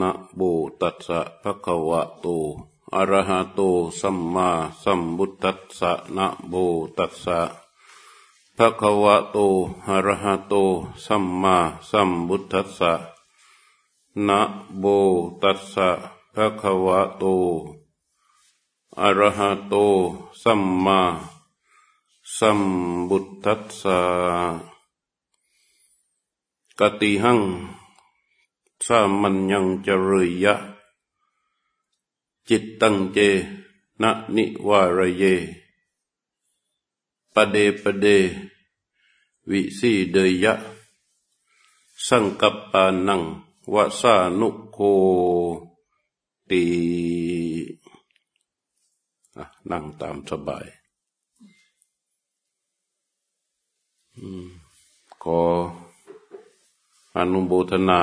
นะโบตัสสะภะคะวะโต อะระหะโต สัมมาสัมพุทธัสสะนะโบตัสสะภะคะวะโต อะระหะโต สัมมาสัมพุทธัสสะนะโบตัสสะภะคะวะโต อะระหะโต สัมมาสัมพุทธัสสะกติหัง สามันยังจริยะ จิตตังเจนะนิวารเยปเดปเด วิสีเดยะ สังกัปปานังวสานุโคตีนั่งตามสบายขออนุโมทนา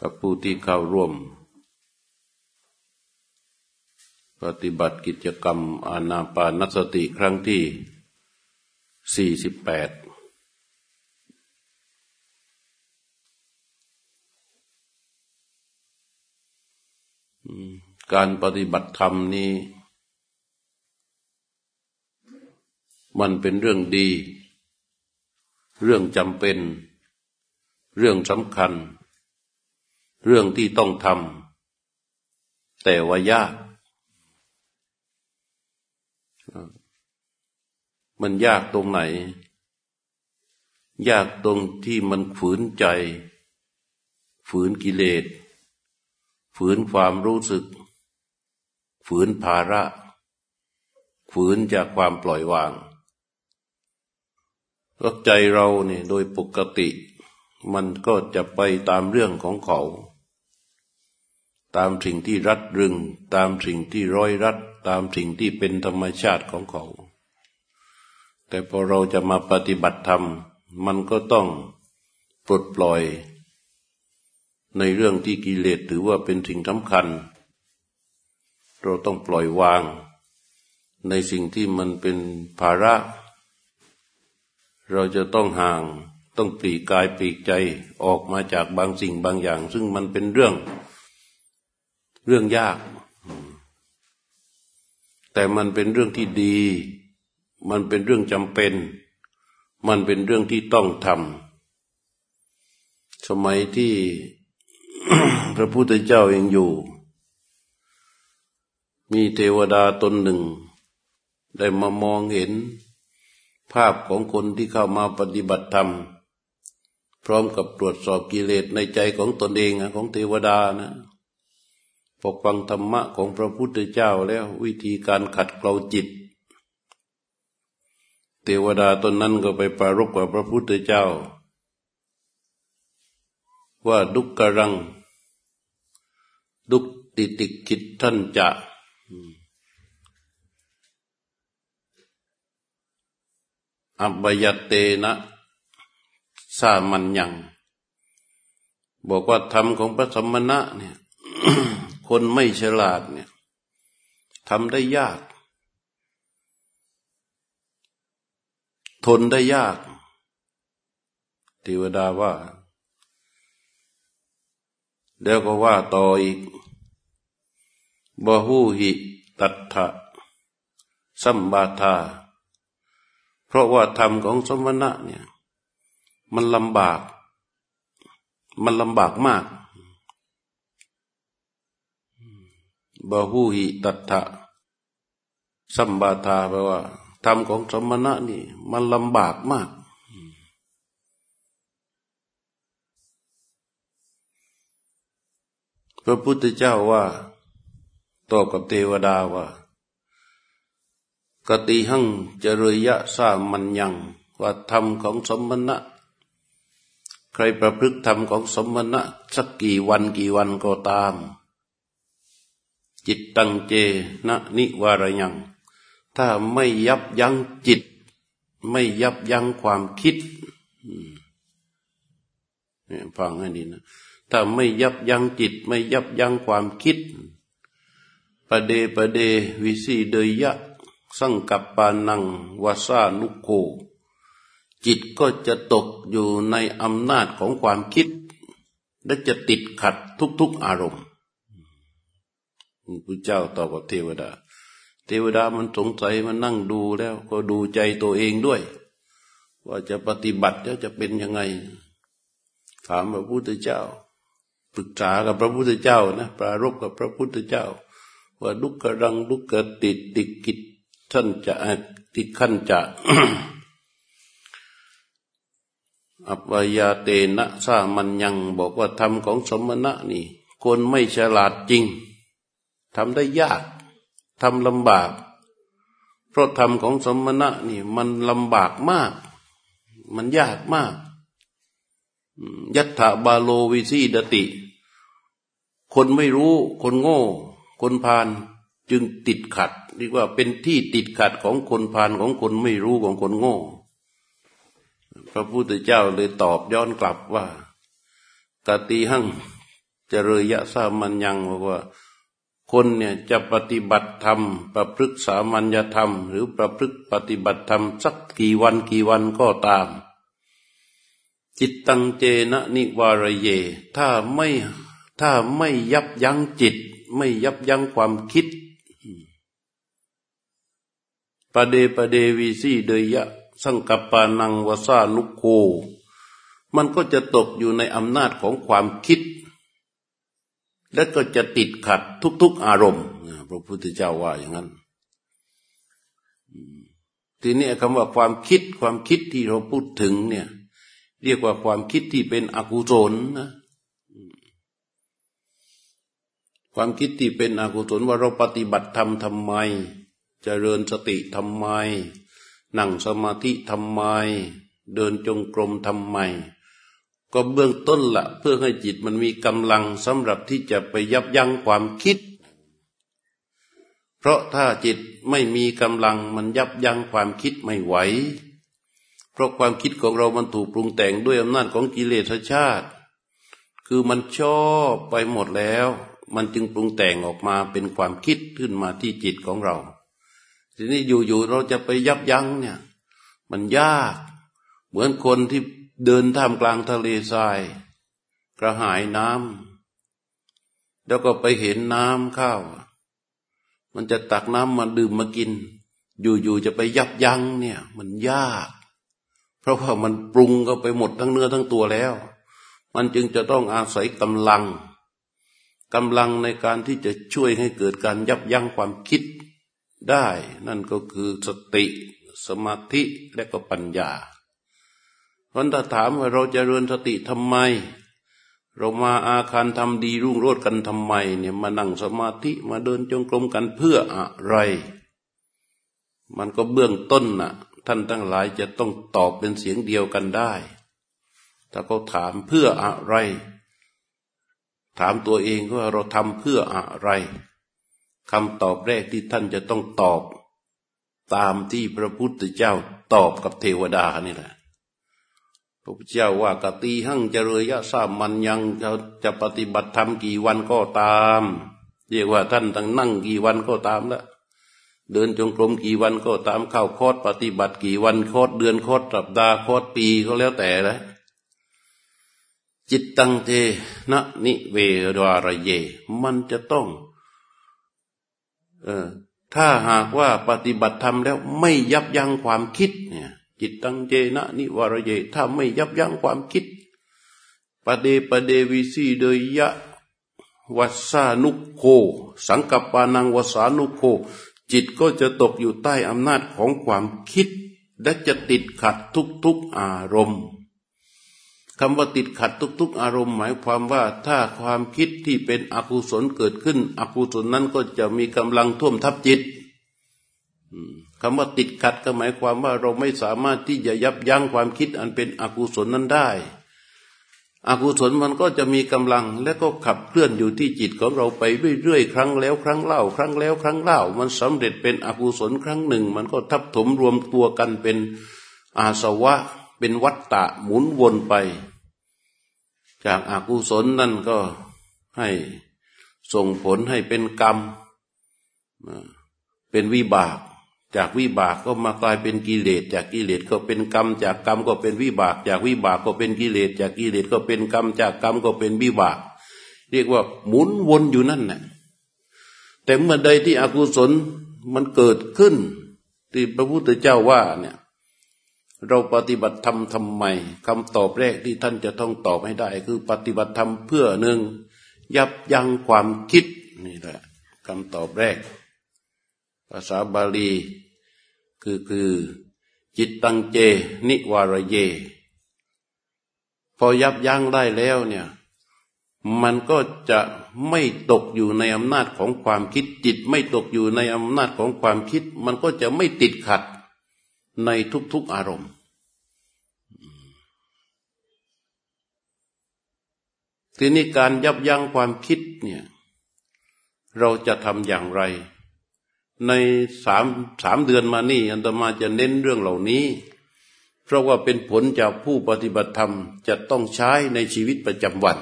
กับผู้ที่เข้าร่วม ปฏิบัติกิจกรรมอานาปานสติครั้งที่ 48การปฏิบัติธรรมนี้ มันเป็นเรื่องดี เรื่องจำเป็น เรื่องสำคัญ เรื่องที่ต้องทำแต่ว่ายาก มันยากตรงไหน ยากตรงที่มันฝืนใจ ฝืนกิเลส ฝืนความรู้สึก ฝืนภาระ ฝืนจากความปล่อยวางรักใจเราเนี่ยโดยปกติ มันก็จะไปตามเรื่องของเขา ตามสิ่งที่รัดรึง ตามสิ่งที่ร้อยรัด ตามสิ่งที่เป็นธรรมชาติของเขา แต่พอเราจะมาปฏิบัติธรรม มันก็ต้องปลดปล่อย ในเรื่องที่กิเลสถือว่าเป็นสิ่งสำคัญ เราต้องปล่อยวาง ในสิ่งที่มันเป็นภาระ เราจะต้องห่าง ต้องปลีกกายปลีกใจออกมาจากบางสิ่งบางอย่าง ซึ่งมันเป็นเรื่อง เรื่องยาก แต่มันเป็นเรื่องที่ดี มันเป็นเรื่องจำเป็น มันเป็นเรื่องที่ต้องทำสมัยที่พระพุทธเจ้าเองอยู่ มีเทวดาตนหนึ่ง ได้มามองเห็น ภาพของคนที่เข้ามาปฏิบัติธรรม พร้อมกับตรวจสอบกิเลสในใจของตนเองของเทวดานะ พอฟังธรรมะของพระพุทธเจ้าแล้ววิธีการขัดเกลาจิต เทวดาตนนั้นก็ไปปรารบกับพระพุทธเจ้า ว่าดุกกรัง ดุกติติกิจท่านจะอับยเตนะสามัญยัง บอกว่าธรรมของพระสมณะเนี่ย คนไม่ฉลาดเนี่ยทำได้ยาก ทนได้ยากเทวดาว่า แล้วก็ว่าต่ออีกบหูหิตัตถะสัมบาทา เพราะว่าธรรมของสมณะเนี่ย มันลำบาก มันลำบากมาก บาหูหิตัตถะสัมบาทาแปลว่าธรรมของสมณะนี่ มันลำบากมาก พระพุทธเจ้าว่าตอบกับเทวดาว่ากติหังจริยะสามันยังว่าธรรมของสมณะ ใครประพฤติธรรมของสมณะ สักกี่วันกี่วันก็ตาม จิตตังเจนะนิวารยัง ถ้าไม่ยับยั้งจิต ไม่ยับยั้งความคิดเนี่ยฟังให้ดีนะถ้าไม่ยับยั้งจิต ไม่ยับยั้งความคิดปเดปเดวิสีเดยยะ สังกัปปานังวาสานุโก จิตก็จะตกอยู่ในอำนาจของความคิด และจะติดขัดทุกๆอารมณ์ พระเจ้าตอบกับเทวดา เทวดามันสงสัยมันนั่งดูแล้ว ก็ดูใจตัวเองด้วย ว่าจะปฏิบัติแล้วจะเป็นยังไง ถามพระพุทธเจ้าปรึกษากับพระพุทธเจ้านะปรารบกับพระพุทธเจ้า ว่าลุกกระดังลุกกระติดติดกิจท่านจะติดขั้นจะอัปยาเตนะสามันยังบอกว่าธรรมของสมณะนี่คนไม่ฉลาดจริง ทำได้ยากทำลำบาก เพราะธรรมของสมณะนี่มันลำบากมาก มันยากมากยัตถาบาโลวิสีดติ คนไม่รู้คนโง่ คนพานจึงติดขัดเรียกว่าเป็นที่ติดขัดของคนพานของคนไม่รู้ของคนโง่ พระพุทธเจ้าเลยตอบย้อนกลับว่ากติหังเจริยะสามัญยังบอกว่า คนเนี่ยจะปฏิบัติธรรม ประพฤกษามัญญธรรม หรือประพฤกปฏิบัติธรรม สักกี่วันกี่วันก็ตาม จิตตังเจนะนิวารเย ถ้าไม่ถ้าไม่ยับยั้งจิต ไม่ยับยั้งความคิดปเดปเดวีสีเดยะสังกปานังวสานุโค มันก็จะตกอยู่ในอำนาจของความคิด และก็จะติดขัดทุก ๆ อารมณ์พระพุทธเจ้าว่าอย่างนั้นทีนี้คำว่าความคิดความคิดที่เราพูดถึงเนี่ย เรียกว่าความคิดที่เป็นอกุศลนะความคิดที่เป็นอกุศลว่าเราปฏิบัติธรรมทำไมจเจริญสติทำไม นั่งสมาธิทำไม เดินจงกรมทำไม ก็เบื้องต้นละเพื่อให้จิตมันมีกำลังสำหรับที่จะไปยับยั้งความคิด เพราะถ้าจิตไม่มีกำลังมันยับยั้งความคิดไม่ไหว เพราะความคิดของเรามันถูกปรุงแต่งด้วยอำนาจของกิเลสชาติ คือมันชอบไปหมดแล้ว มันจึงปรุงแต่งออกมาเป็นความคิดขึ้นมาที่จิตของเรา ทีนี้อยู่ๆเราจะไปยับยั้งเนี่ย มันยาก เหมือนคนที่ เดินท่ามกลางทะเลทราย กระหายน้ำแล้วก็ไปเห็นน้ำข้าว มันจะตักน้ำมาดื่มมากิน อยู่ๆจะไปยับยั้งเนี่ย มันยาก เพราะว่ามันปรุงก็ไปหมดทั้งเนื้อทั้งตัวแล้ว มันจึงจะต้องอาศัยกำลังกำลังในการที่จะช่วยให้เกิดการยับยั้งความคิดได้ นั่นก็คือสติ สมาธิและก็ปัญญา เพราะถ้าถามว่าเราจะเริญสติทำไม เรามาอาคารทำดีรุ่งโรจน์กันทำไม เนี่ยมานั่งสมาธิมาเดินจงกรมกันเพื่ออะไร มันก็เบื้องต้นน่ะ ท่านทั้งหลายจะต้องตอบเป็นเสียงเดียวกันได้ ถ้าเขาถามเพื่ออะไร ถามตัวเองว่าเราทำเพื่ออะไรคำตอบแรกที่ท่านจะต้องตอบ ตามที่พระพุทธเจ้าตอบกับเทวดานี่แหละ ระพุทธเจ้าว่ากตีหั่งเจริยะสามันยังจะจะปฏิบัติธรรมกี่วันก็ตาม เรียกว่าท่านตั้งนั่งกี่วันก็ตามละเดินจงกรมกี่วันก็ตามเข้าคอดปฏิบัติกี่วันคอดเดือนคอดสัปดาห์คอดปีก็แล้วแต่ละจิตตังเทนะนิเวรารเย มันจะต้องเออถ้าหากว่าปฏิบัติธรรมแล้วไม่ยับยั้งความคิดเนี่ย จิตตังเจนะนิวรเย ถ้าไม่ยับยั้งความคิดปเดปเดวิสีเดยยะวัสานุโค สังกัปปานังวสานุโค จิตก็จะตกอยู่ใต้อำนาจของความคิด และจะติดขัดทุกๆอารมณ์คำว่าติดขัดทุกๆ อารมณ์ หมายความว่าถ้าความคิดที่เป็นอกุศลเกิดขึ้น อกุศลนั้นก็จะมีกำลังท่วมทับจิต คำว่าติดขัดก็หมายความว่าเราไม่สามารถที่จะยับยั้งความคิดอันเป็นอกุศลนั้นได้อกุศลมันก็จะมีกำลังและก็ขับเคลื่อนอยู่ที่จิตของเราไปเรื่อยๆครั้งแล้วครั้งเล่า ครั้งแล้วครั้งเล่า มันสำเร็จเป็นอกุศลครั้งหนึ่ง มันก็ทับถมรวมตัวกันเป็นอาสวะ เป็นวัฏฏะหมุนวนไป จากอากุศลนั่นก็ให้ส่งผลให้เป็นกรรม เป็นวิบาก จากวิบากก็มากลายเป็นกิเลสจากกิเลสก็เป็นกรรม จากกรรมก็เป็นวิบาก จากวิบากก็เป็นกิเลสจากกิเลสก็เป็นกรรม จากกรรมก็เป็นวิบาก เรียกว่าหมุนวนอยู่นั่นแหละแต่เมื่อใดที่อกุศลมันเกิดขึ้น ที่พระพุทธเจ้าว่าเนี่ยเราปฏิบัติธรรมทำไมคำตอบแรกที่ท่านจะต้องตอบให้ได้ คือปฏิบัติธรรมเพื่อหนึ่งยับยั้งความคิดนี่แหละคำตอบแรก ภาษาบาลี คือคือ จิตตังเจ นิวารเย พอยับยั้งได้แล้วเนี่ย มันก็จะไม่ตกอยู่ในอำนาจของความคิด จิตไม่ตกอยู่ในอำนาจของความคิด มันก็จะไม่ติดขัดในทุกๆอารมณ์ ทีนี้การยับยั้งความคิดเนี่ย เราจะทำอย่างไร ในสามสามเดือนมานี่อันตมาจะเน้นเรื่องเหล่านี้ เพราะว่าเป็นผลจากผู้ปฏิบัติธรรมจะต้องใช้ในชีวิตประจำวัน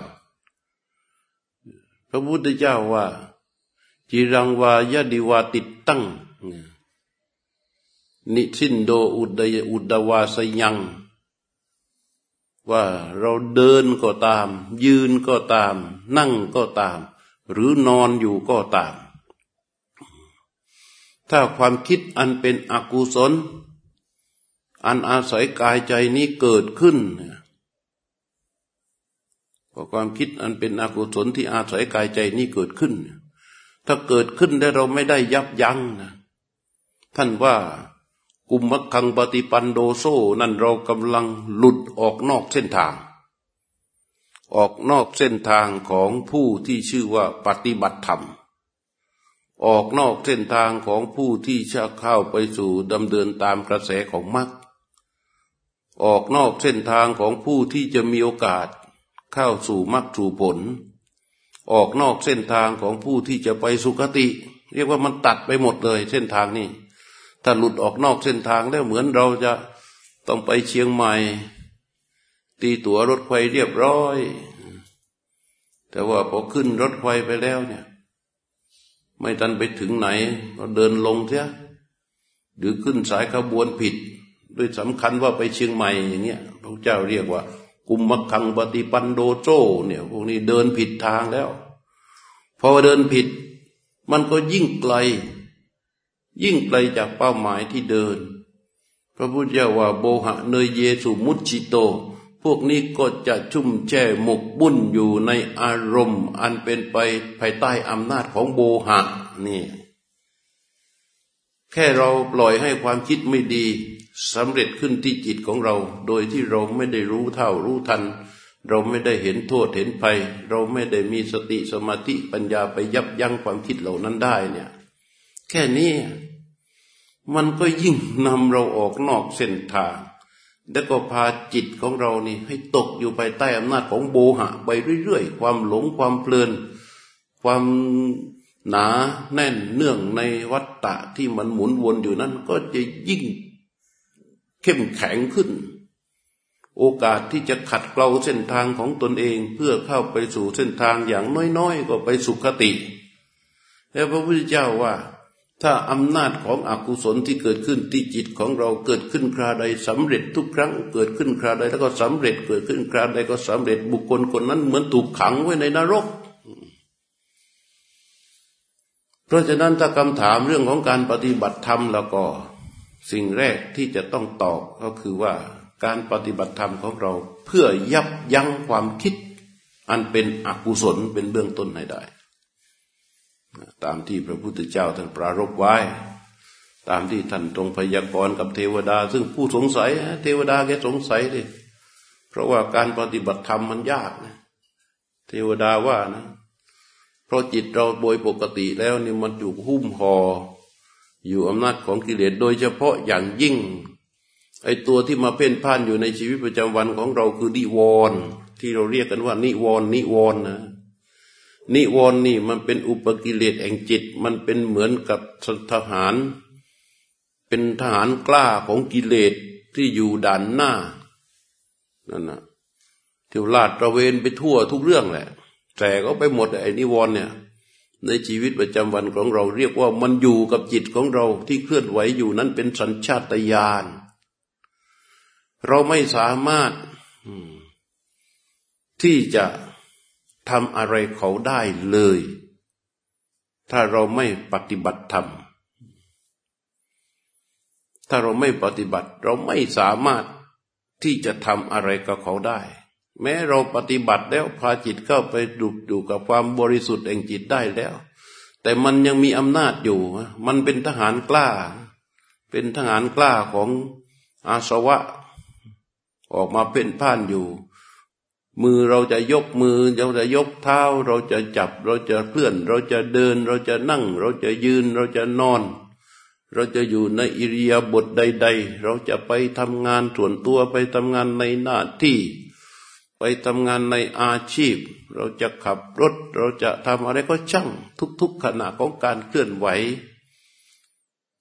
พระพุทธเจ้าว่า จิรังวายดิวาติดตั้ง นิสินโดอุดยอุดวาสยัง ว่าเราเดินก็ตาม ยืนก็ตาม นั่งก็ตาม หรือนอนอยู่ก็ตาม ถ้าความคิดอันเป็นอกุศล อันอาศัยกายใจนี้เกิดขึ้นก็ความคิดอันเป็นอกุศลที่อาศัยกายใจนี้เกิดขึ้น ถ้าเกิดขึ้นได้เราไม่ได้ยับยั้งนะท่านว่ากุมมัคังปฏิปันโดโซนั่นเรากำลังหลุดออกนอกเส้นทาง ออกนอกเส้นทางของผู้ที่ชื่อว่าปฏิบัติธรรม ออกนอกเส้นทางของผู้ที่จะเข้าไปสู่ดำเดินตามกระแสของมรรคออกนอกเส้นทางของผู้ที่จะมีโอกาสเข้าสู่มรรคสู่ผล ออกนอกเส้นทางของผู้ที่จะไปสุคติ เรียกว่ามันตัดไปหมดเลยเส้นทางนี้ถ้าหลุดออกนอกเส้นทางแล้วเหมือนเราจะต้องไปเชียงใหม่ ตีตั๋วรถไฟเรียบร้อย แต่ว่าพอขึ้นรถไฟไปแล้วเนี่ย ไม่ทันไปถึงไหน ก็เดินลงเสียหรือขึ้นสายขบวนผิด ด้วยสำคัญว่าไปเชียงใหม่อย่างเงี้ยพระเจ้าเรียกว่า กุมมคังปฏิปันโดโจเนี่ยพวกนี้เดินผิดทางแล้วพอเดินผิด มันก็ยิ่งไกล ยิ่งไกลจากเป้าหมายที่เดิน พระพุทธเจ้าว่าโบหะเนยเยสุมุจิโต พวกนี้ก็จะชุ่มแช่หมกบุ่นอยู่ในอารมณ์ อันเป็นไปภายใต้อำนาจของโบหะนี่แค่เราปล่อยให้ความคิดไม่ดีสำเร็จขึ้นที่จิตของเรา โดยที่เราไม่ได้รู้เท่ารู้ทัน เราไม่ได้เห็นโทษเห็นภัย เราไม่ได้มีสติสมาธิปัญญาไปยับยั้งความคิดเหล่านั้นได้เนี่ย แค่นี้มันก็ยิ่งนำเราออกนอกเส้นทาง แล้วก็พาจิตของเรานี่ให้ตกอยู่ภายใต้อำนาจของโบหะ ไปเรื่อยๆ ความหลงความเพลิน ความหนาแน่นเนื่องในวัฏฏะที่มันหมุนวนอยู่นั้น ก็จะยิ่งเข้มแข็งขึ้น โอกาสที่จะขัดเกลาเส้นทางของตนเองเพื่อเข้าไปสู่เส้นทางอย่างน้อยๆ ก็ไปสุขติ แล้วพระพุทธเจ้าว่า ถ้าอำนาจของอกุศลที่เกิดขึ้นที่จิตของเราเกิดขึ้นคราใดสำเร็จทุกครั้ง เกิดขึ้นคราใดแล้วก็สำเร็จเกิดขึ้นคราใดก็สำเร็จบุคคลคนนั้นเหมือนถูกขังไว้ในนรก เพราะฉะนั้นถ้าคำถามเรื่องของการปฏิบัติธรรมแล้วก็สิ่งแรกที่จะต้องตอบก็คือว่าการปฏิบัติธรรมของเราเพื่อยับยั้งความคิด อันเป็นอกุศลเป็นเบื้องต้นให้ได้ ตามที่พระพุทธเจ้าท่านปรารบไว้ ตามที่ท่านตรงพยากรณ์กับเทวดา ซึ่งผู้สงสัยเทวดาแกสงสัยดิเพราะว่าการปฏิบัติธรรมมันยากนะ เทวดาว่านะ เพราะจิตเราโดยปกติแล้วนี่มันอยู่หุ้มหอ่ออยู่อำนาจของกิเลสโดยเฉพาะอย่างยิ่ง ไอตัวที่มาเพ่นพ่านอยู่ในชีวิตประจำวันของเราคือนิวรณ์ที่เราเรียกกันว่านิวรณ์นิวรณ์นะ นิวรณ์นี่มันเป็นอุปกิเลสแห่งจิต มันเป็นเหมือนกับทหาร เป็นทหารกล้าของกิเลสที่อยู่ด่านหน้านั่นนะที่ลาดตระเวนไปทั่วทุกเรื่องแหละแต่ก็ไปหมดไอ้นิวรณ์เนี่ย ในชีวิตประจำวันของเราเรียกว่ามันอยู่กับจิตของเราที่เคลื่อนไหวอยู่นั้นเป็นสัญชาตญาณเราไม่สามารถที่จะ ทำอะไรเขาได้เลย ถ้าเราไม่ปฏิบัติธรรม ถ้าเราไม่ปฏิบัติเราไม่สามารถที่จะทำอะไรกับเขาได้ แม้เราปฏิบัติแล้วพาจิตเข้าไปดุอยู่กับความบริสุทธิ์แห่งจิตได้แล้ว แต่มันยังมีอำนาจอยู่ มันเป็นทหารกล้า เป็นทหารกล้าของอาสวะ ออกมาเป็นผ่านอยู่ มือเราจะยกมือ เราจะยกเท้า เราจะจับ เราจะเคลื่อน เราจะเดิน เราจะนั่ง เราจะยืน เราจะนอน เราจะอยู่ในอิริยาบถใด ๆ เราจะไปทำงานส่วนตัวไปทำงานในหน้าที่ ไปทำงานในอาชีพ เราจะขับรถ เราจะทำอะไรก็ช่างทุก ๆ ขณะของการเคลื่อนไหว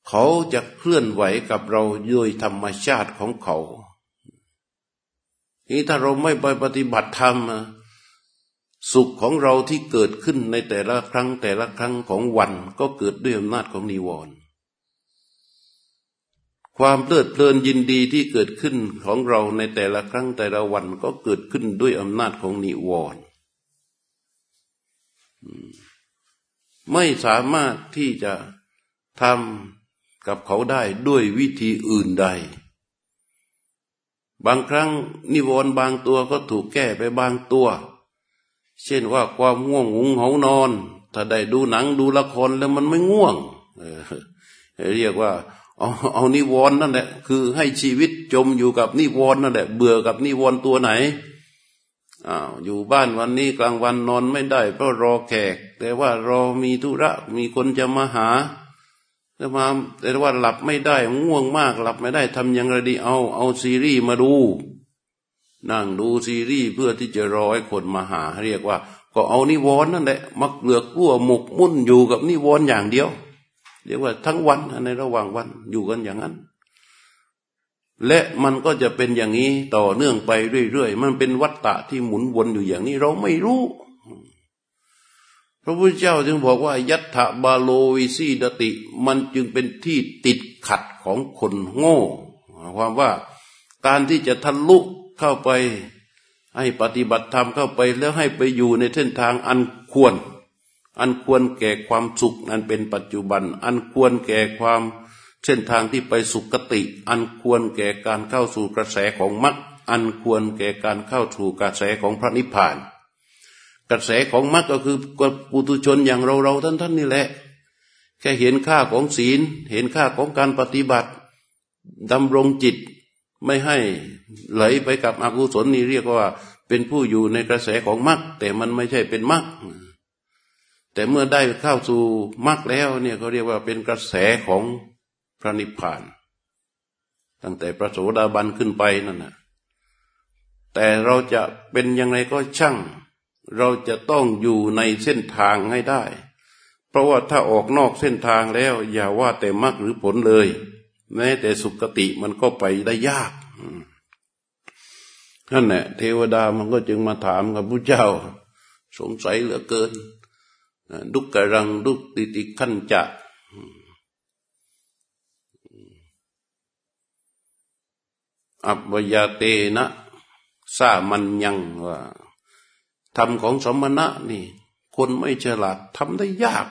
เขาจะเคลื่อนไหวกับเราโดยธรรมชาติของเขา นี่ถ้าเราไม่ไปปฏิบัติธรรมสุขของเราที่เกิดขึ้นในแต่ละครั้งแต่ละครั้งของวันก็เกิดด้วยอำนาจของนิวรณ์ความเพลิดเพลินยินดีที่เกิดขึ้นของเราในแต่ละครั้งแต่ละวันก็เกิดขึ้นด้วยอำนาจของนิวรณ์ไม่สามารถที่จะทำกับเขาได้ด้วยวิธีอื่นใด บางครั้งนิวรณ์บางตัวก็ถูกแก้ไปบางตัว เช่นว่าความง่วงหงเหานอน ถ้าได้ดูหนังดูละครแล้วมันไม่ง่วงเรียกว่าเอาเอานิวรณ์นั่นแหละคือให้ชีวิตจมอยู่กับนิวรณ์นั่นแหละเบื่อกับนิวรณ์ตัวไหนอ้าวอยู่บ้านวันนี้กลางวันนอนไม่ได้เพราะรอแขก แต่ว่ารอมีธุระมีคนจะมาหา แต่มาแต่ว่าหลับไม่ได้ง่วงมาก หลับไม่ได้ทำยังไงดีเอาเอาซีรีส์มาดู นั่งดูซีรีส์เพื่อที่จะรอให้คนมาหา เรียกว่า ก็เอานิวรณ์นั่นแหละมักเกลือกกลัวหมกมุ่นอยู่กับนิวรณ์อย่างเดียว เรียกว่าทั้งวันในระหว่างวันอยู่กันอย่างนั้น และมันก็จะเป็นอย่างนี้ต่อเนื่องไปเรื่อยๆมันเป็นวัฏฏะที่หมุนวนอยู่อย่างนี้เราไม่รู้ ระพุทธเจ้าจึงบอกว่า ยัตถบาโลวิสีดติ มันจึงเป็นที่ติดขัดของคนโง่ความว่าการที่จะทะลุเข้าไปให้ปฏิบัติธรรมเข้าไปแล้วให้ไปอยู่ในเส้นทางอันควร อันควรแก่ความสุขอันเป็นปัจจุบัน อันควรแก่ความเส้นทางที่ไปสุขติ อันควรแก่การเข้าสู่กระแสของมรรคอันควรแก่การเข้าสู่กระแสของพระนิพพาน กระแสของมรรคก็คือปุถุชนอย่างเราเราท่านท่านนี่แหละ แค่เห็นค่าของศีล เห็นค่าของการปฏิบัติดำรงจิตไม่ให้ไหลไปกับอกุศลนี่เรียกว่าเป็นผู้อยู่ในกระแสของมรรคแต่มันไม่ใช่เป็นมรรคแต่เมื่อได้เข้าสู่มรรคแล้วเนี่ยเขาเรียกว่าเป็นกระแสของพระนิพพาน ตั้งแต่พระโสดาบันขึ้นไปนั่นนะแต่เราจะเป็นยังไงก็ช่าง เราจะต้องอยู่ในเส้นทางให้ได้ เพราะว่าถ้าออกนอกเส้นทางแล้ว อย่าว่าแต่มรรคหรือผลเลยแม้แต่สุคติมันก็ไปได้ยากนั่นแหละเทวดามันก็จึงมาถามกับพระเจ้า สงสัยเหลือเกินดุกกรังดุกติติขันจะอัปยาเตนะสามันยังว่า ธรรมของสมณะนี่ คนไม่ฉลาดทำได้ยาก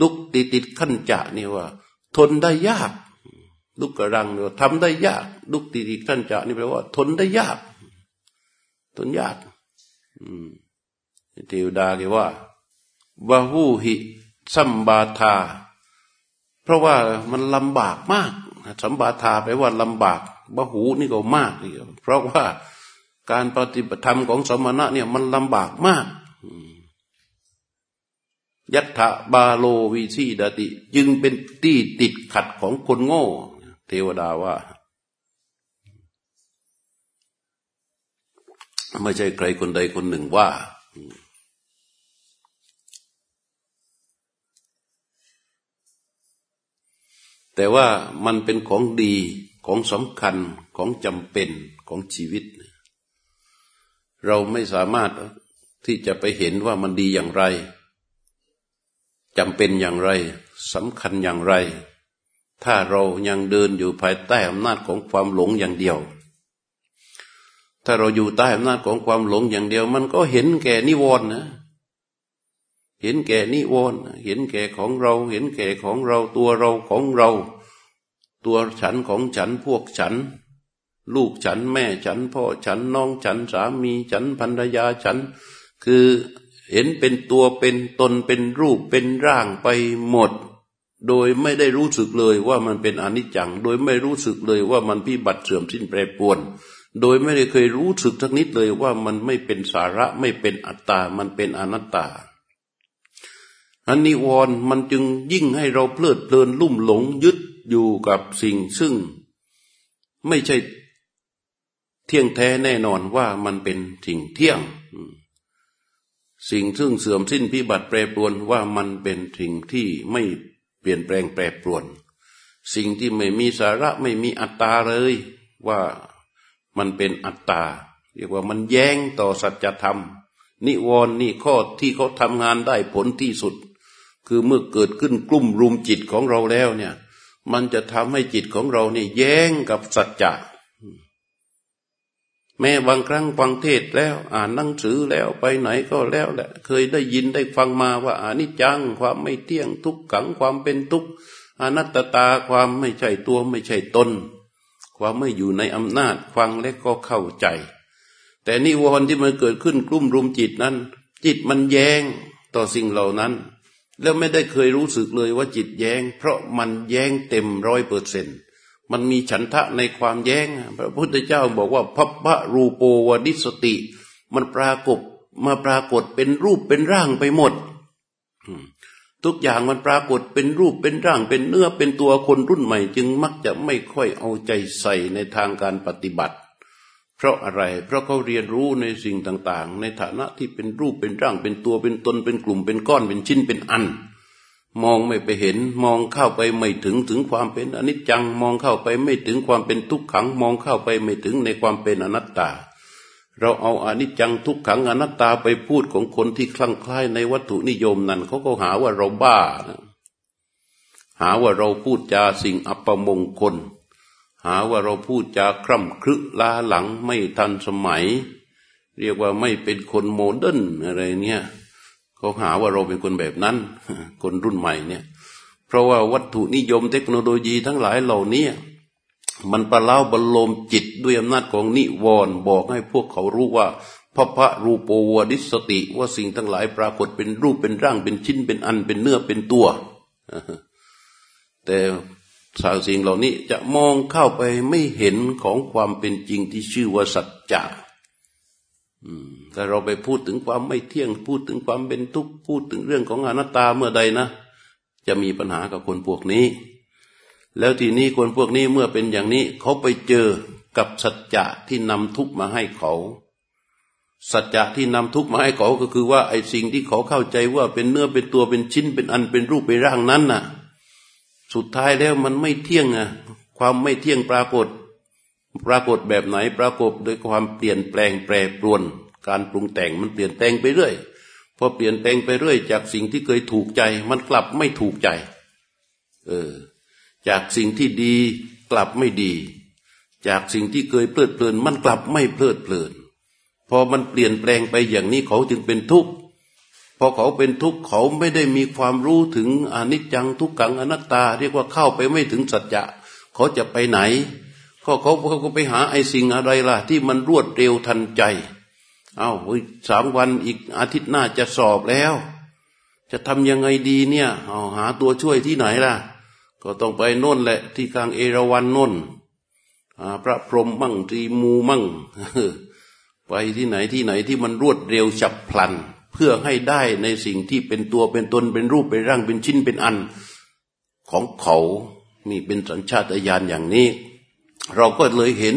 ดุกติดติดขั้นจะนี่ว่า ทนได้ยาก ดุกกระรังเนี่ยทำได้ยาก ดุกติดติดขั้นจะนี่แปลว่า ทนได้ยาก ทนยากเทวดาเกว่าบาหูหิสัมบาทา เพราะว่ามันลำบากมากสัมบาทาแปลว่าลำบากบาหูนี่ก็มากเพราะว่า การปฏิบัติธรรมของสมณะเนี่ยมันลำบากมากยัตถะบาโลวิชีดติ จึงเป็นที่ติดขัดของคนโง่ เทวดาว่า ไม่ใช่ใครคนใดคนหนึ่งว่า แต่ว่ามันเป็นของดีของสำคัญของจำเป็นของชีวิตเเราไม่สามารถที่จะไปเห็นว่ามันดีอย่างไรจำเป็นอย่างไรสำคัญอย่างไร ถ้าเรายังเดินอยู่ภายใต้อำนาจของความหลงอย่างเดียว ถ้าเราอยู่ใต้อำนาจของความหลงอย่างเดียว มันก็เห็นแก่นิวรณ์นะเห็นแก่นิวรณ์เห็นแก่ของเรา เห็นแก่ของเราตัวเราของเรา ตัวฉันของฉันพวกฉัน ลูกฉันแม่ฉันพ่อฉันน้องฉันสามีฉันภรรยาฉัน คือเห็นเป็นตัวเป็นตนเป็นรูปเป็นร่างไปหมด โดยไม่ได้รู้สึกเลยว่ามันเป็นอนิจจัง โดยไม่รู้สึกเลยว่ามันพิบัติเสื่อมสิ้นแปรปรวน โดยไม่ได้เคยรู้สึกทักนิดเลยว่ามันไม่เป็นสาระไม่เป็นอัตตา มันเป็นอนัตตาอันนิวรณ์มันจึงยิ่งให้เราเพลิดเพลินลุ่มหลงยึดอยู่กับสิ่งซึ่ง ไม่ใช่ เที่ยงแท้แน่นอนว่ามันเป็นสิ่งเที่ยง สิ่งซึ่งเสื่อมสิ้นพิบัติแปรปรวนว่ามันเป็นสิ่งที่ไม่เปลี่ยนแปลงแปรปรวน สิ่งที่ไม่มีสาระไม่มีอัตตาเลยว่ามันเป็นอัตตาเรียกว่ามันแย้งต่อสัจธรรม นิวรณ์นี่ข้อที่เขาทำงานได้ผลที่สุด คือเมื่อเกิดขึ้นกลุ่มรุมจิตของเราแล้วเนี่ย มันจะทำให้จิตของเราเนี่ยแย้งกับสัจจะ แม้บางครั้งฟังเทศแล้ว อ่านหนังสือแล้วไปไหนก็แล้วแหละ เคยได้ยินได้ฟังมาว่าอานิจจังความไม่เที่ยงทุกขังความเป็นทุกข์อนัตตาความไม่ใช่ตัวไม่ใช่ตนความไม่อยู่ในอำนาจฟังและก็เข้าใจ แต่นิวรณ์ที่มันเกิดขึ้นกลุ่มรุมจิตนั้น จิตมันแย้งต่อสิ่งเหล่านั้น แล้วไม่ได้เคยรู้สึกเลยว่าจิตแย้ง เพราะมันแย้งเต็มร้อยเปอร์เซน มันมีฉันทะในความแย้ง พระพุทธเจ้าบอกว่าพัพพะรูโปวดิสติ มันปรากฏมาปรากฏเป็นรูปเป็นร่างไปหมด ทุกอย่างมันปรากฏเป็นรูปเป็นร่างเป็นเนื้อเป็นตัวคนรุ่นใหม่ จึงมักจะไม่ค่อยเอาใจใส่ในทางการปฏิบัติ เพราะอะไร เพราะเขาเรียนรู้ในสิ่งต่าง ๆ ในฐานะที่เป็นรูปเป็นร่างเป็นตัวเป็นตนเป็นกลุ่มเป็นก้อนเป็นชิ้นเป็นอัน มองไม่ไปเห็น มองเข้าไปไม่ถึงถึงความเป็นอนิจจัง มองเข้าไปไม่ถึงความเป็นทุกขัง มองเข้าไปไม่ถึงในความเป็นอนัตตา เราเอาอนิจจังทุกขังอนัตตาไปพูดของคนที่คลั่งคล้ายในวัตถุนิยมนั้นเขาก็หาว่าเราบ้านะหาว่าเราพูดจาสิ่งอัปมงคล หาว่าเราพูดจาคร่ำครึล้าหลังไม่ทันสมัย เรียกว่าไม่เป็นคน modern อะไรเนี่ย เขาหาว่าเราเป็นคนแบบนั้น คนรุ่นใหม่เนี่ย เพราะว่าวัตถุนิยมเทคโนโลยีทั้งหลายเหล่านี้มันประเล้าประโลมจิตด้วยอำนาจของนิวรณ์บอกให้พวกเขารู้ว่าพระพระรูปวดิสติ ว่าสิ่งทั้งหลายปรากฏเป็นรูปเป็นร่างเป็นชิ้นเป็นอันเป็นเนื้อเป็นตัว แต่สาวสิ่งเหล่านี้จะมองเข้าไปไม่เห็นของความเป็นจริงที่ชื่อว่าสัจจะ แต่เราไปพูดถึงความไม่เที่ยง พูดถึงความเป็นทุกข์พูดถึงเรื่องของอนัตตาเมื่อใดนะ จะมีปัญหากับคนพวกนี้ แล้วทีนี้คนพวกนี้เมื่อเป็นอย่างนี้ เขาไปเจอกับสัจจะที่นำทุกข์มาให้เขาสัจจะที่นำทุกข์มาให้เขาก็คือว่าไอ้สิ่งที่เขาเข้าใจว่าเป็นเนื้อเป็นตัวเป็นชิ้นเป็นอันเป็นรูปเป็นร่างนั้นน่ะ สุดท้ายแล้วมันไม่เที่ยงอะความไม่เที่ยงปรากฏ ปรากฏแบบไหนปรากฏโดยความเปลี่ยนแปลงแปรปรวน การปรุงแต่งมันเปลี่ยนแปลงไปเรื่อยพอเปลี่ยนแปลงไปเรื่อย จากสิ่งที่เคยถูกใจ มันกลับไม่ถูกใจ เออ จากสิ่งที่ดีกลับไม่ดี จากสิ่งที่เคยเพลิดเพลิน มันกลับไม่เพลิดเพลิน พอมันเปลี่ยนแปลงไปอย่างนี้เขาจึงเป็นทุกข์พอเขาเป็นทุกข์เขาไม่ได้มีความรู้ถึงอนิจจังทุกขังอนัตตา เรียกว่าเข้าไปไม่ถึงสัจจะ เขาจะไปไหน ก็เขาเขาก็ไปหาไอ้สิ่งอะไรล่ะ ที่มันรวดเร็วทันใจ เอา้าสามวันอีกอาทิตย์หน้าจะสอบแล้ว จะทำยังไงดีเนี่ยเอาหาตัวช่วยที่ไหนล่ะ ก็ต้องไปโน่นแหละ ที่กลางเอราวันโน่นพระพรหมมั่งตรีมูมั่งไปที่ไหนที่ไหนที่มันรวดเร็วฉับพลัน เพื่อให้ได้ในสิ่งที่เป็นตัวเป็นตนเป็นรูปเป็นร่างเป็นชิ้นเป็นอัน ของเขานี่เป็นสัญชาตญาณอย่างนี้ เราก็เลยเห็น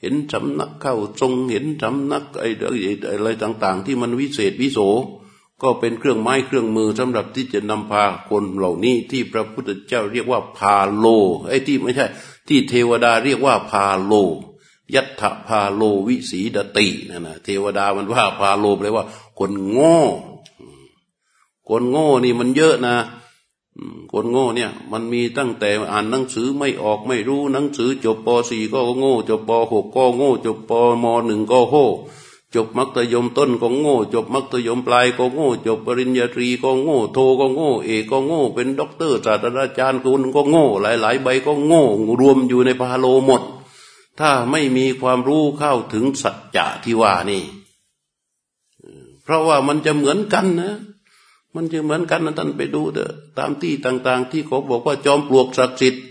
เห็นสำนักเข้าทรงเห็นสำนักไอ้อะไรต่าง ๆ ที่มันวิเศษวิโสก็เป็นเครื่องไม้เครื่องมือสำหรับที่จะนำพาคนเหล่านี้ที่พระพุทธเจ้าเรียกว่าพาโลไอ้ที่ไม่ใช่ ที่เทวดาเรียกว่าพาโล ยัตถพาโลวิสีทตินั่นนะเทวดามันว่าพาโลแปลว่า คนโง่ คนโง่นี่มันเยอะนะ คนโง่เนี่ย มันมีตั้งแต่อ่านหนังสือไม่ออกไม่รู้หนังสือจบป .4 ก็โง่ จบป .6 ก็โง่ จบปม .1 ก็โง่จบมัธยมต้นก็โง่ จบมัธยมปลายก็โง่ จบปริญญาตรีก็โง่ โทก็โง่ เอกก็โง่ เป็นด็อกเตอร์ศาสตราจารย์คุณก็โง่ หลาย ๆ ใบก็โง่ รวมอยู่ในพาโลหมด ถ้าไม่มีความรู้เข้าถึงสัจจะที่ว่านี่ เพราะว่ามันจะเหมือนกันนะ มันจะเหมือนกันนะท่านไปดูเถอะตามที่ต่าง ๆ ที่เขาบอกว่าจอมปลวกศักดิ์สิทธิ์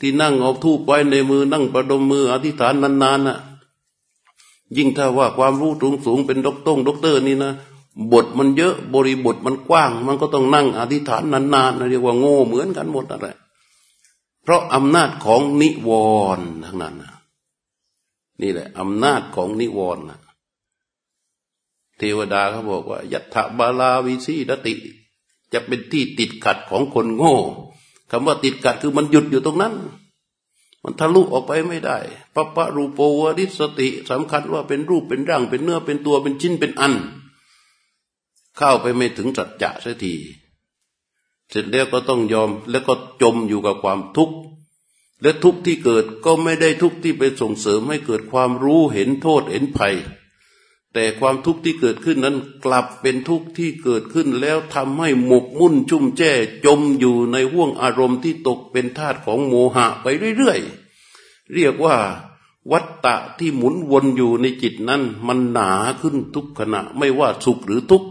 ที่นั่งเอาธูปไว้ในมือนั่งประนมมืออธิษฐานนานๆน่ะ ยิ่งถ้าว่าความรู้สูงสูงเป็นด็อกตงด็อกเตอร์นี่นะบทมันเยอะบริบทมันกว้าง มันก็ต้องนั่งอธิษฐานนานๆนะเรียกว่าโง่เหมือนกันหมดอะไรเพราะอำนาจของนิวรณ์ทั้งนั้นนะนี่แหละอำนาจของนิวรณ์นะ เทวดาเขาบอกว่ายัตถบาลาวิสีดติ จะเป็นที่ติดขัดของคนโง่คำว่าติดขัดคือมันหยุดอยู่ตรงนั้น มันทะลุออกไปไม่ได้ปปะรูปวริสติสำคัญว่าเป็นรูปเป็นร่างเป็นเนื้อเป็นตัวเป็นชิ้นเป็นอัน เข้าไปไม่ถึงสัจจะสักทีเสร็จแล้วก็ต้องยอมแล้วก็จมอยู่กับความทุกข์และทุกข์ที่เกิดก็ไม่ได้ทุกข์ที่ไปส่งเสริมให้เกิดความรู้เห็นโทษเห็นภัย แต่ความทุกข์ที่เกิดขึ้นนั้นกลับเป็นทุกข์ที่เกิดขึ้นแล้วทำให้หมกมุ่นชุ่มแจ้จมอยู่ในห่วงอารมณ์ที่ตกเป็นทาตของโมหะไปเรื่อยๆ เรียกว่าวัตตะที่หมุนวนอยู่ในจิตนั้น มันหนาขึ้นทุกขณะไม่ว่าสุขหรือทุกข์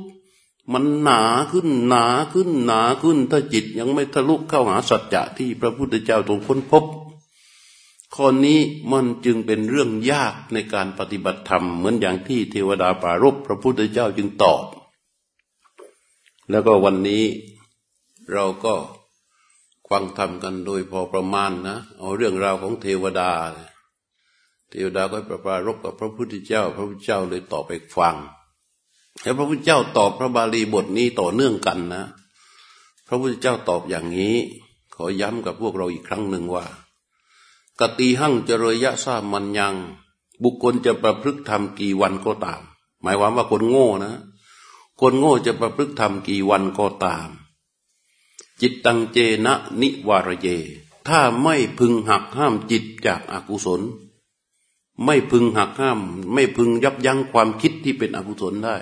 มันหนาขึ้นหนาขึ้นหนาขึ้นถ้าจิตยังไม่ทะลุเข้าหาสัจจะที่พระพุทธเจ้าทรงค้นพบ ข้อนี้มันจึงเป็นเรื่องยากในการปฏิบัติธรรม เหมือนอย่างที่เทวดาปารบพระพุทธเจ้าจึงตอบ แล้วก็วันนี้เราก็ฟังธรรมกันโดยพอประมาณนะเอาเรื่องราวของเทวดา เทวดาก็ประปารบกับพระพุทธเจ้า พระพุทธเจ้าเลยตอบไปฟังแล้วพระพุทธเจ้าตอบพระบาลีบทนี้ต่อเนื่องกันนะ พระพุทธเจ้าตอบอย่างนี้ ขอย้ำกับพวกเราอีกครั้งหนึ่งว่า กติหั่งเจริยะซามันยัง บุคคลจะประพฤติธรรมกี่วันก็ตาม หมายความว่าคนโง่นะ คนโง่จะประพฤติธรรมกี่วันก็ตาม จิตตังเจนะนิวารเย ถ้าไม่พึงหักห้ามจิตจากอากุศล ไม่พึงหักห้าม ไม่พึงยับยั้งความคิดที่เป็นอกุศลได้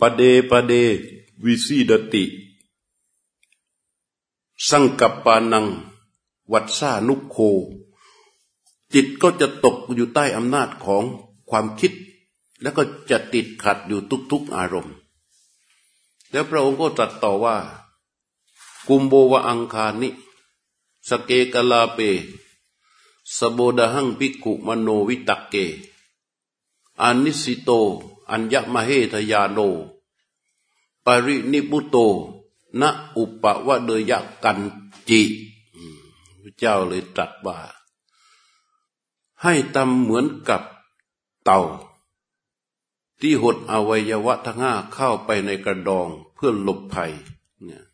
ปเดปเดวิสีดติ สังกัปปานัง วัดซานุโค จิตก็จะตกอยู่ใต้อำนาจของความคิด แล้วก็จะติดขัดอยู่ทุก ๆอารมณ์ แล้วพระองค์ก็ตรัสต่อว่า กุมโบวะอังคานิ สเกกลาเป สโบดหังพิกุมโนวิตักเกอานิสิโต อัญญมเหทยาโน ปรินิพุโต ณอุปวะเดยกันจิพระเจ้าเลยตรัสว่า ให้ทำเหมือนกับเต่า ที่หดอวัยวะทั้งห้าเข้าไปในกระดองเพื่อหลบภัยเนี่ย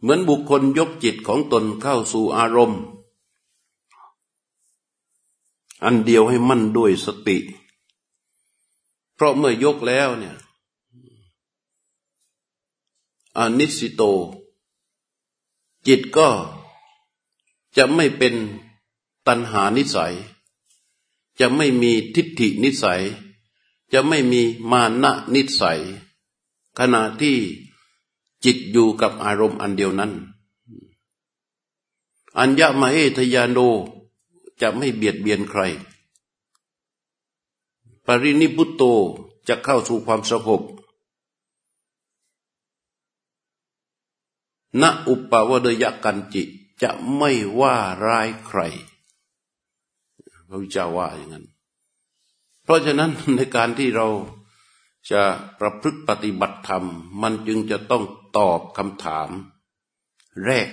เหมือนบุคคลยกจิตของตนเข้าสู่อารมณ์ อันเดียวให้มั่นด้วยสติ เพราะเมื่อยกแล้วเนี่ย อนิสิโต จิตก็จะไม่เป็นตัณหานิสัย จะไม่มีทิฏฐินิสัย จะไม่มีมานะนิสัย ขณะที่จิตอยู่กับอารมณ์อันเดียวนั้น อัญญามาเอทยานโนจะไม่เบียดเบียนใคร ปรินิพุตโตจะเข้าสู่ความสงบ ณอุปาวเดยกันจิ จะไม่ว่าร้ายใคร พระพุทธเจ้าว่าอย่างนั้น เพราะฉะนั้นในการที่เราจะประพฤติปฏิบัติธรรม มันจึงจะต้องตอบคำถาม แรก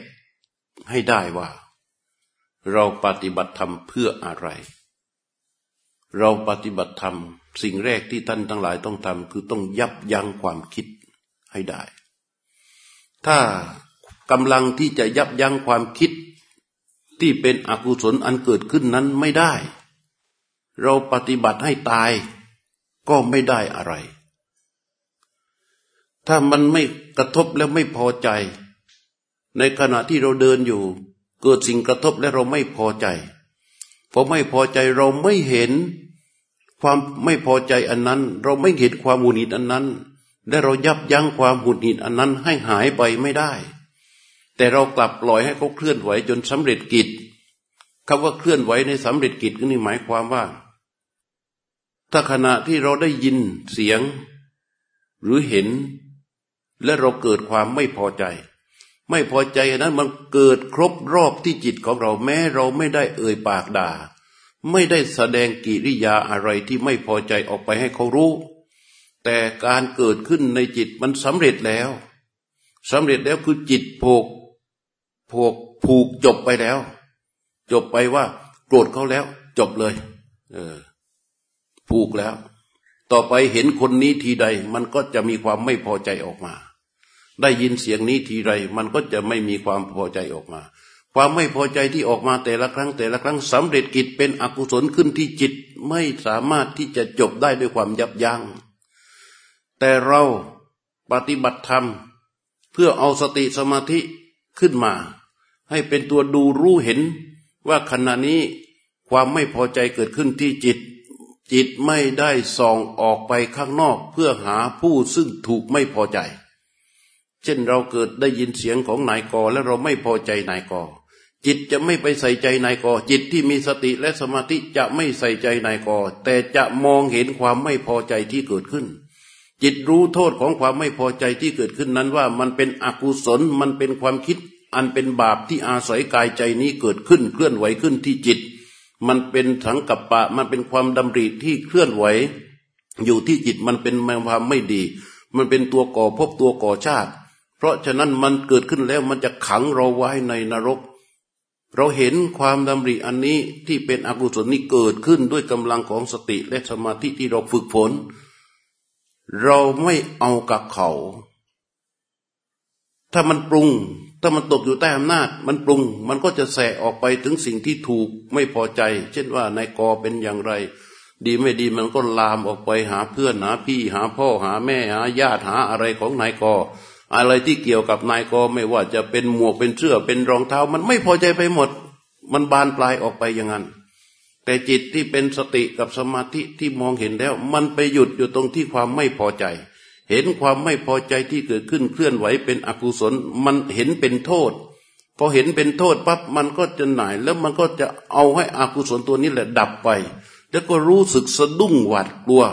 ให้ได้ว่า เราปฏิบัติธรรมเพื่ออะไร เราปฏิบัติธรรม สิ่งแรกที่ท่านทั้งหลายต้องทำคือต้องยับยั้งความคิดให้ได้ ถ้า กำลังที่จะยับยั้งความคิดที่เป็นอกุศลอันเกิดขึ้นนั้นไม่ได้ เราปฏิบัติให้ตายก็ไม่ได้อะไร ถ้ามันไม่กระทบแล้วไม่พอใจ ในขณะที่เราเดินอยู่ เกิดสิ่งกระทบและเราไม่พอใจพอไม่พอใจเราไม่เห็นความไม่พอใจอันนั้น เราไม่เห็นความหุนหิดอันนั้น และเรายับยั้งความหุนหิดอันนั้นให้หายไปไม่ได้ แต่เรากลับปล่อยให้เขาเคลื่อนไหวจนสำเร็จกิจคำว่าเคลื่อนไหวในสำเร็จกิจนี่หมายความว่า ถ้าขณะที่เราได้ยินเสียง หรือเห็น และเราเกิดความไม่พอใจ ไม่พอใจนั้นมันเกิดครบรอบที่จิตของเราแม้เราไม่ได้เอ่ยปากด่า ไม่ได้แสดงกิริยาอะไรที่ไม่พอใจออกไปให้เขารู้ แต่การเกิดขึ้นในจิตมันสำเร็จแล้วสำเร็จแล้วคือจิตโผูก ผูกผูกจบไปแล้ว จบไปว่าโกรธเขาแล้ว จบเลย เออ ผูกแล้ว ต่อไปเห็นคนนี้ทีใด มันก็จะมีความไม่พอใจออกมา ได้ยินเสียงนี้ทีไร มันก็จะไม่มีความพอใจออกมา ความไม่พอใจที่ออกมาแต่ละครั้ง แต่ละครั้งสำเร็จกิจเป็นอกุศลขึ้นที่จิตไม่สามารถที่จะจบได้ด้วยความยับยัง้งแต่เราปฏิบัติธรรม เพื่อเอาสติสมาธิขึ้นมา ให้เป็นตัวดูรู้เห็น ว่าขณะนี้ความไม่พอใจเกิดขึ้นที่จิต จิตไม่ได้ส่องออกไปข้างนอกเพื่อหาผู้ซึ่งถูกไม่พอใจ เช่นเราเกิดได้ยินเสียงของนายกและเราไม่พอใจนายกจิตจะไม่ไปใส่ใจนายกจิตที่มีสติและสมาธิจะไม่ใส่ใจนายกแต่จะมองเห็นความไม่พอใจที่เกิดขึ้น จิตรู้โทษของความไม่พอใจที่เกิดขึ้นนั้นว่ามันเป็นอกุศลมันเป็นความคิด อันเป็นบาปที่อาศัยกายใจนี้เกิดขึ้นเคลื่อนไหวขึ้นที่จิต มันเป็นถังกับปะมันเป็นความดำริที่เคลื่อนไหว อยู่ที่จิตมันเป็นความไม่ดี มันเป็นตัวก่อพบตัวก่อชาติ เพราะฉะนั้นมันเกิดขึ้นแล้วมันจะขังเราไว้ในนรก เราเห็นความดำริอันนี้ที่เป็นอกุศลนี้เกิดขึ้นด้วยกำลังของสติและสมาธิที่เราฝึกฝนเราไม่เอากับเขา ถ้ามันปรุง ถ้ามันตกอยู่ใต้อำนาจ มันปรุง มันก็จะแสออกไปถึงสิ่งที่ถูกไม่พอใจ เช่นว่านายกอเป็นอย่างไร ดีไม่ดีมันก็ลามออกไปหาเพื่อนหาพี่หาพ่อหาแม่หาญาติหาอะไรของนายกออะไรที่เกี่ยวกับนายกอไม่ว่าจะเป็นหมวกเป็นเสื้อเป็นรองเท้า มันไม่พอใจไปหมด มันบานปลายออกไปอย่างนั้น แต่จิตที่เป็นสติกับสมาธิที่มองเห็นแล้ว มันไปหยุดอยู่ตรงที่ความไม่พอใจ เห็นความไม่พอใจที่เกิดขึ้นเคลื่อนไหวเป็นอกุศล มันเห็นเป็นโทษ พอเห็นเป็นโทษปั๊บมันก็จะหน่ายแล้วมันก็จะเอาให้อกุศลตัวนี้แหละดับไป แล้วก็รู้สึกสะดุ้งหวาดกลัว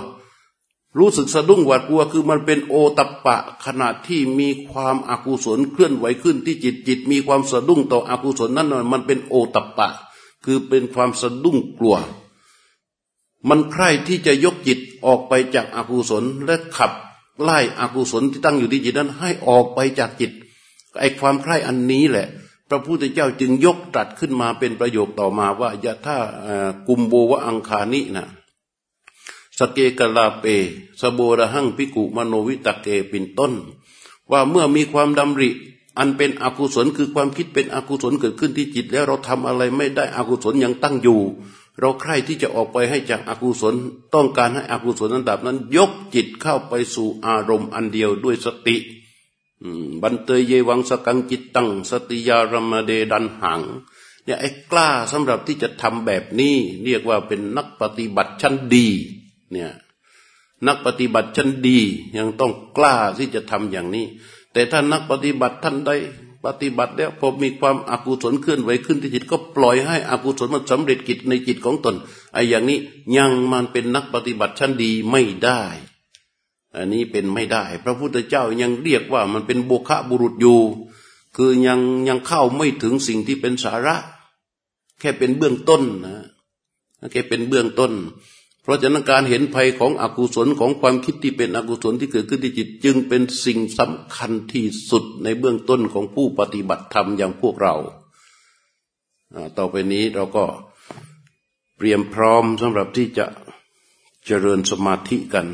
รู้สึกสะดุ้งหวาดกลัว คือมันเป็นโอตัปปะขณะที่มีความอากุศลเคลื่อนไหวขึ้นที่จิตจิต มีความสะดุ้งต่ออกุศลนั้นมันเป็นโอตัปปะ คือเป็นความสะดุ้งกลัว มันใคร่ที่จะยกจิตออกไปจากอากุศลและขับ ไล่อกุศลที่ตั้งอยู่ที่จิตนั้น ให้ออกไปจากจิตไอความใคร่อันนี้แหละ พระพุทธเจ้าจึงยกตรัสขึ้นมาเป็นประโยคต่อมาว่ายะท่ากุมโบวะอังคานินะสเกกลาเป สโบระหังพิกุมโนวิตเกเป็นต้น ว่าเมื่อมีความดำริ อันเป็นอกุศลคือความคิดเป็นอกุศลเกิดขึ้นที่จิต แล้วเราทำอะไรไม่ได้อกุศลยังตั้งอยู่ เราใคร่ที่จะออกไปให้จากอากุศล ต้องการให้อกุศลนั้นดับนั้น ยกจิตเข้าไปสู่อารมณ์อันเดียวด้วยสติบันเตยเยวังสกังจิตตังสติยารมเดดันหังเนี่ยไอ้กล้าสำหรับที่จะทำแบบนี้ เรียกว่าเป็นนักปฏิบัติชั้นดีเนี่ยนักปฏิบัติชั้นดียังต้องกล้าที่จะทำอย่างนี้ แต่ถ้านักปฏิบัติท่านใด ปฏิบัติแล้วพอมีความอากุศลเคลื่อนไหวขึ้นที่จิตก็ปล่อยให้อกุศลมันสำเร็จกิจในจิตของตนไอ้อย่างนี้ยังมันเป็นนักปฏิบัติชั้นดีไม่ได้ อันนี้เป็นไม่ได้ พระพุทธเจ้ายังเรียกว่ามันเป็นบุคบุรุษอยู่ คือยังยังเข้าไม่ถึงสิ่งที่เป็นสาระ แค่เป็นเบื้องต้นนะแค่เป็นเบื้องต้น เพราะฉะนั้นการเห็นภัยของอกุศลของความคิดที่เป็นอกุศลที่เกิดขึ้นที่จิต จึงเป็นสิ่งสำคัญที่สุดในเบื้องต้นของผู้ปฏิบัติธรรมอย่างพวกเรา ต่อไปนี้เราก็เตรียมพร้อมสำหรับที่จะเจริญสมาธิกัน